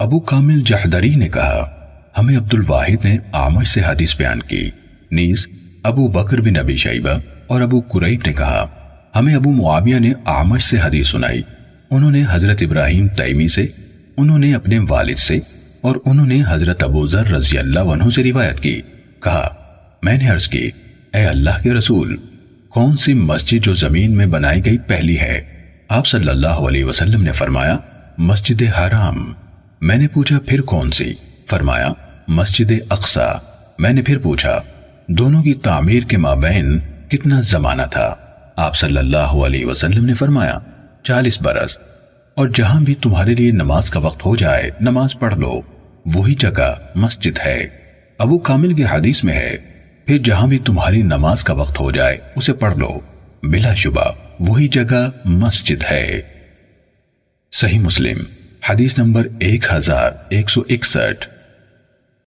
ابو کامل جہدری نے کہا، ہمیں عبد الواحد نے آمش سے حدیث بیان کی۔ نیز، ابو بکر بن ابی شیبہ اور ابو قریب نے کہا، ہمیں ابو معاویہ نے آمش سے حدیث سنائی۔ انہوں نے حضرت ابراہیم تیمی سے، انہوں نے اپنے والد سے اور انہوں نے حضرت ابو ذر رضی اللہ عنہ سے روایت کی۔ کہا، میں نے عرض کی، اے اللہ کے رسول، کون سی مسجد جو زمین میں بنائی گئی پہلی ہے؟ آپ صلی اللہ علیہ وسلم نے فرمایا، مسجد حرام۔ میں نے پوچھا پھر کون سی؟ فرمایا، مسجد اقصا میں نے پھر پوچھا، دونوں کی تعمیر کے مابین کتنا زمانہ تھا؟ آپ صلی اللہ علیہ وسلم نے فرمایا، چالیس برس۔ اور جہاں بھی تمہارے لیے نماز کا وقت ہو جائے، نماز پڑھ لو۔ وہی جگہ، مسجد ہے۔ ابو کامل کی حدیث میں ہے، پھر جہاں بھی تمہاری نماز کا وقت ہو جائے، اسے پڑھ لو۔ بلا شبہ، وہی جگہ، مسجد ہے۔ صحیح مسلم۔ حدیث نمبر ایک ہزار ایک سو اکسٹھ